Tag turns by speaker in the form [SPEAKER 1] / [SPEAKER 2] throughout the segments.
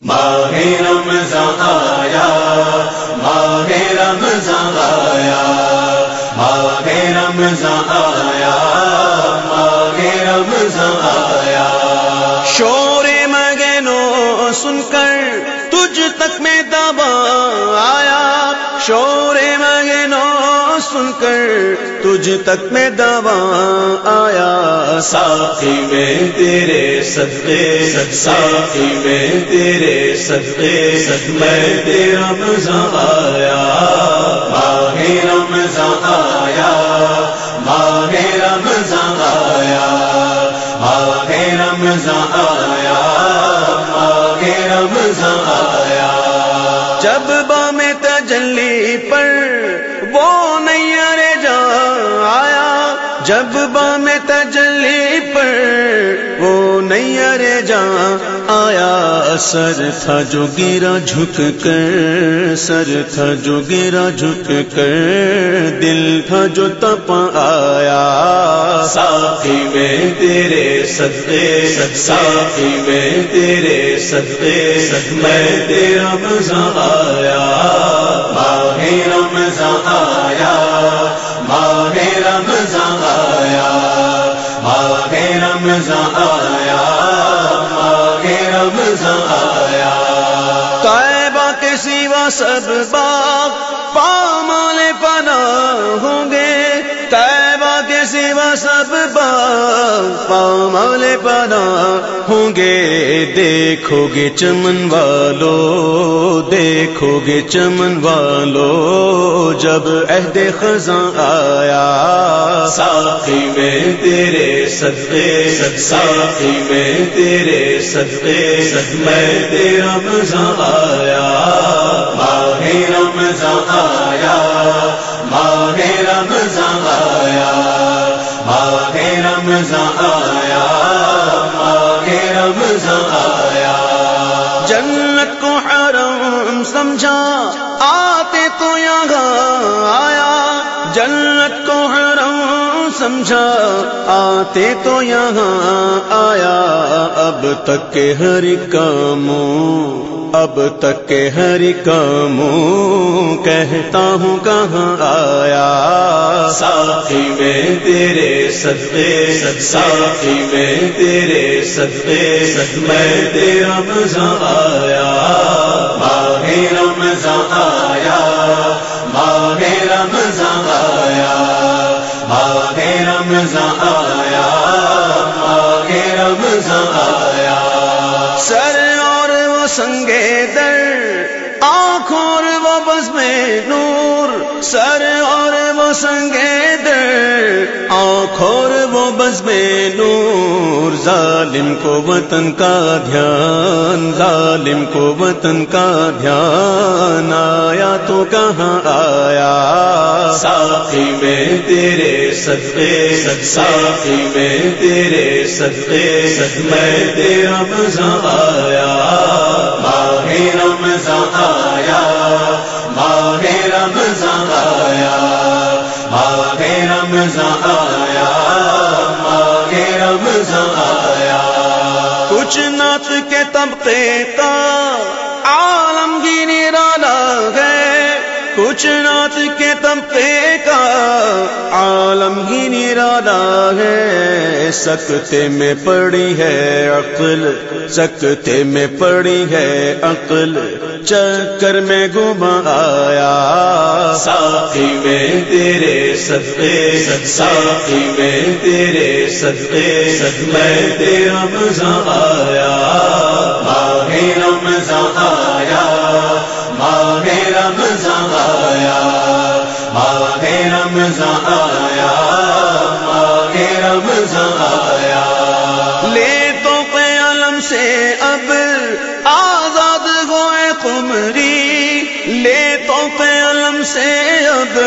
[SPEAKER 1] ماہ رمضان آیا، ماہ رمضان آیا، ماہ رمضان آیا، ماہ رمضان آیا۔
[SPEAKER 2] شور مگنو سن کر تجھ تک میں دبا آیا، شور تجھ تک میں دوا آیا
[SPEAKER 1] ساتھی میں تیرے صدقے ساتھی میں تیرے صدقے سد میں تیرا مزہ آیا ماہ رمضان آیا۔
[SPEAKER 2] جب بام تجلی پر وہ نیر جا آیا، سر تھا جو گرا جھک کر، سر تھا جو گرا جھک کر، دل تھا جو تپ آیا۔
[SPEAKER 1] ساتھی میں تیرے صدقے ساتھی میں تیرے صدقے، میں تیرا رمضان آیا۔ رمضان آیا ماہ رمضان آیا۔
[SPEAKER 2] کے سوا سب باغ پامال پنا ہوں گے۔ سوا سب باغ پامال پنا ہوں گے، دیکھو گے چمن والو، دیکھو گے چمن والو، جب عہد خزاں آیا۔
[SPEAKER 1] ساتھی میں تیرے صدقے ساتھی میں تیرے صدقے سد میں تیرا رمضان آیا۔ ماہ رمضان آیا۔ رمضان آیا، ماہ رمضان آیا۔
[SPEAKER 2] جنت کو حرم سمجھا، آتے تو یہاں آیا۔ جنت کو حرم سمجھا، آتے تو یہاں آیا۔ اب تک ہر کاموں اب تک کے ہر کاموں کہتا ہوں کہاں آیا۔
[SPEAKER 1] ساتھی میں تیرے صدقے ساتھی میں تیرے صدقے، میں تیرا مزہ آیا۔
[SPEAKER 2] سنگے در، آنکھوں اور وہ بس میں نور، سر اور وہ سنگے در، آنکھوں اور وہ بس میں نور۔ ظالم کو وطن کا دھیان، ظالم کو وطن کا دھیان۔ آیا تو کہاں آیا؟
[SPEAKER 1] ساتھی میں تیرے صدقے ساتھی میں تیرے صدقے سد میں تیرا رمضان آیا۔ رمضان آیا ماہ رمضان آیا ماہ رمضان آیا ماہ رمضان آیا۔
[SPEAKER 2] کچھ نت کے طبقے کا عالمگیر رالا گئے کچھ نات کے طبقے کا عالمگیر رانا ہے، سکتے میں پڑی ہے عقل، سکتے میں پڑی ہے عقل۔ چکر میں گما آیا
[SPEAKER 1] ساتھی میں تیرے صدقے ساتھی میں تیرے صدقے۔ سد میں تیرا رمضان آیا، ماہ رمضان آیا رمضان آیا، آگے رمضان آیا۔
[SPEAKER 2] لے تو قلم سے اب آزاد ہوئے قمری، لے تو قلم سے اب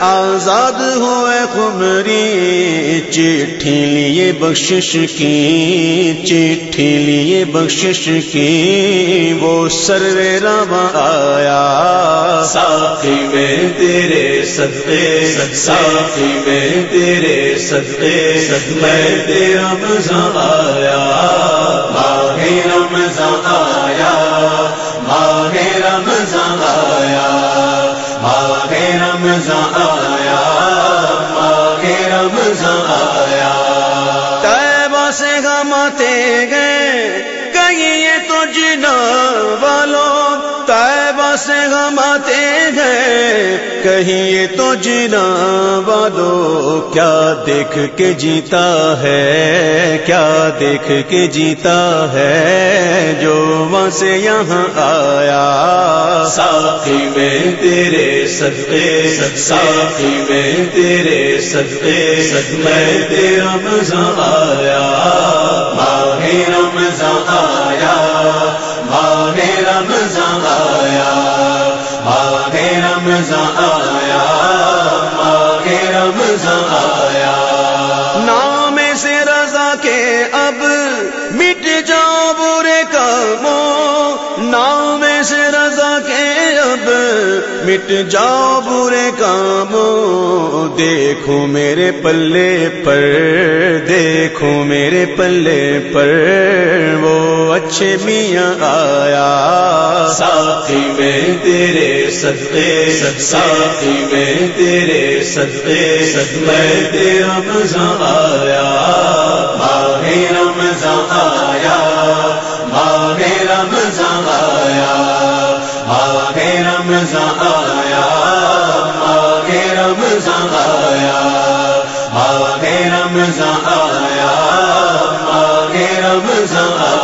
[SPEAKER 2] آزاد ہوئے قمری چٹھی لیے بخشش کی، چٹھی لیے بخشش کی، وہ سرو روا آیا۔
[SPEAKER 1] ساتھی میں تیرے صدقے ساتھی میں تیرے صدقے سد میں تیرا رمضان آیا۔ رمضان آیا رمضان آیا کے رمضان آیا۔
[SPEAKER 2] طیبہ سے ہم گئے کہیں یہ تو جنا والوں طیبہ سے ہم گئے کہیں یہ تو جنا والو۔ کیا دیکھ کے جیتا ہے، کیا دیکھ کے جیتا ہے جو وہاں سے یہاں آیا۔
[SPEAKER 1] ساتھی میں تیرے صدقے ساقی میں تیرے صدقے میں تیرا مزہ آیا۔ ماہ رمضان آیا ماہ رمضان آیا ماہ رمضان آیا ماہ رمضان آیا۔
[SPEAKER 2] نام سے رضا کے اب مٹ جاؤ برے کاموں، نام سے رضا اب مٹ جاؤ برے کاموں، دیکھو میرے پلے پر، دیکھو میرے پلے پر، وہ اچھے میاں آیا۔
[SPEAKER 1] ساقی میں تیرے صدقے، ساقی میں تیرے صدقے، میں تیرا مزہ آیا۔ رمضان آیا آگے رمضان آیا